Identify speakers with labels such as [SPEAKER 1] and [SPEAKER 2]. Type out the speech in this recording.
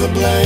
[SPEAKER 1] the blame.